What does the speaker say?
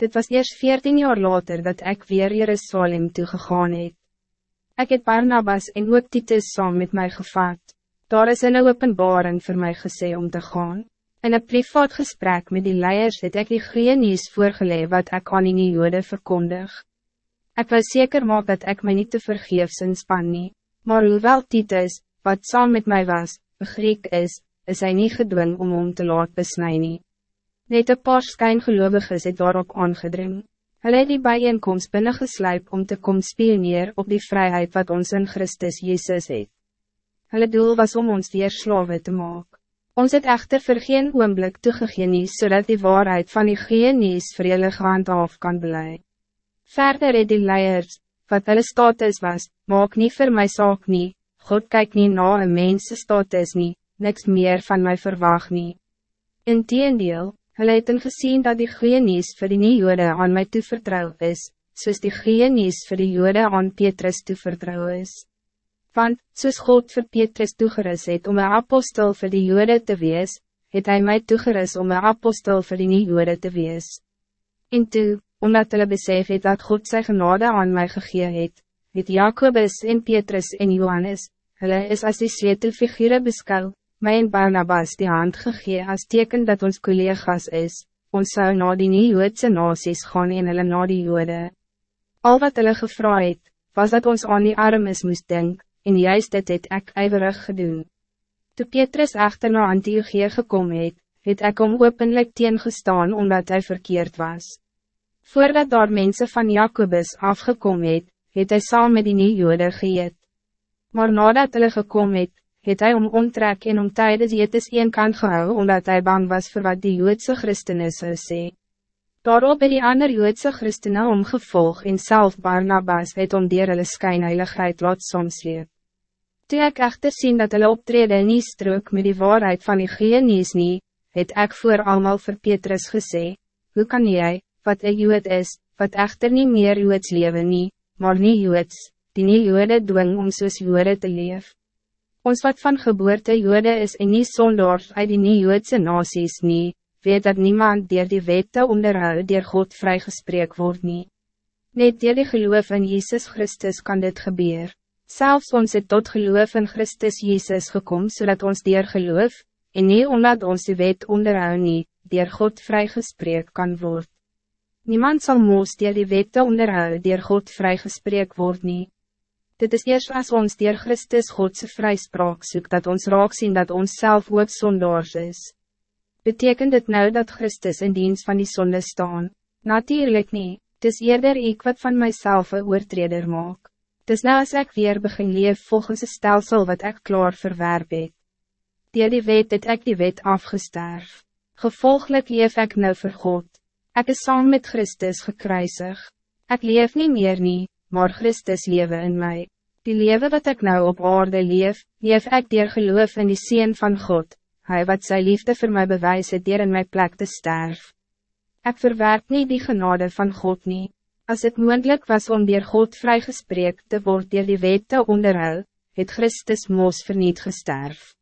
Dit was eerst veertien jaar later dat ik weer Jerusalem toegegaan het. Ik het Barnabas en ook Titus saam met mij gevat. Daar is een openbaring voor mij gesê om te gaan. In een privaat gesprek met die leiers het ek die goeie nieuws voorgeleid wat ik aan die jode verkondig. Ik wil zeker maak dat ik mij niet te vergeefs inspan nie, maar hoewel Titus, wat saam met mij was, een Griek is, is hij niet gedwing om om te laat besnijden. Net een paar skyngeloviges het daarop aangedring. Hulle het die bijeenkomst binnengesluip om te kom spioneer op die vrijheid wat ons in Christus Jezus het. Hulle doel was om ons weer slawe te maken. Ons het echter vir geen oomblik toegegeen nie, zodat die waarheid van die geenies vir julle gehandhaaf kan bly. Verder het die leiers, wat hulle status was, maak niet voor my saak nie, God kyk nie na een mens status nie, niks meer van mij verwacht nie. In teendeel, Hulle het gezien dat die goeie nieuws vir die nie jode aan my toevertrouw is, soos die goeie nieuws vir die jode aan Petrus toevertrouw is. Want, soos God vir Petrus toegeris het om een apostel vir die jode te wees, het hij mij toegeris om een apostel vir die nie jode te wees. En toe, omdat hulle besef het dat God sy genade aan mij gegee het, het Jacobus en Petrus en Johannes, hulle is as die sleutelfigure beskou, my en Barnabas die hand gegee als teken dat ons collega's is, ons zou na die nie Joodse nasies gaan en hulle na die Jode. Al wat hulle gevra het, was dat ons aan die armes moest denk, en juist dit het ek ijverig gedoen. Toe Petrus echter na Antiochie gekom het, het ek om openlijk teengestaan omdat hij verkeerd was. Voordat daar mensen van Jacobus afgekom het, het hy saam met die nie Jode geëet. Maar nadat hulle gekom het, het hij om omtrek en om tijdens het een kant gehou, omdat hij bang was voor wat die Joodse christenen zou sê. Daarop het die ander Joodse christenen omgevolg en self Barnabas het om dier hulle skynheiligheid laat soms leer. Toe ek echter sien dat hulle optrede nie strook met die waarheid van die geenies nie, het ek voor allemaal vir Petrus gesê, hoe kan jij, wat een Jood is, wat echter niet meer Joods leven nie, maar niet Joods, die nie Jode dwing om soos Jode te leven. Ons wat van geboorte jode is en nie sondaars uit die nie-joodse nasies nie, weet dat niemand dier die wette onderhou dier God vrygespreek word nie. Net dier die geloof in Jezus Christus kan dit gebeur. Zelfs ons het tot geloof in Christus Jezus gekom, zodat ons dier geloof, en nie omdat ons die wet onderhou nie, dier God vrygespreek kan word. Niemand zal moos dier die wette onderhou dier God vrygespreek word nie. Dit is eerst als ons dier Christus Godse vrijspraak zoekt dat ons raak zien dat ons zelf ook zondaars is. Betekent het nou dat Christus in dienst van die zonde staan? Natuurlijk niet. Het is eerder ik wat van mijzelf een oortreder maak. Het is nou als ik weer begin leef volgens een stelsel wat ik klaar verwerp het. Die die weet dat ik die wet afgesterf. Gevolgelijk leef ik nou voor God. Ik is saam met Christus gekruisig. Ik leef niet meer niet maar Christus lewe in mij. Die lewe wat ik nou op aarde leef, leef ik dier geloof in die Seen van God, Hij wat zijn liefde voor mij bewijst het dier in mijn plek te sterf. Ik verwerp niet die genade van God niet. Als het moeilijk was om dier God vrijgespreek te worden dier die wet te onderhou, het Christus moos verniet gesterf.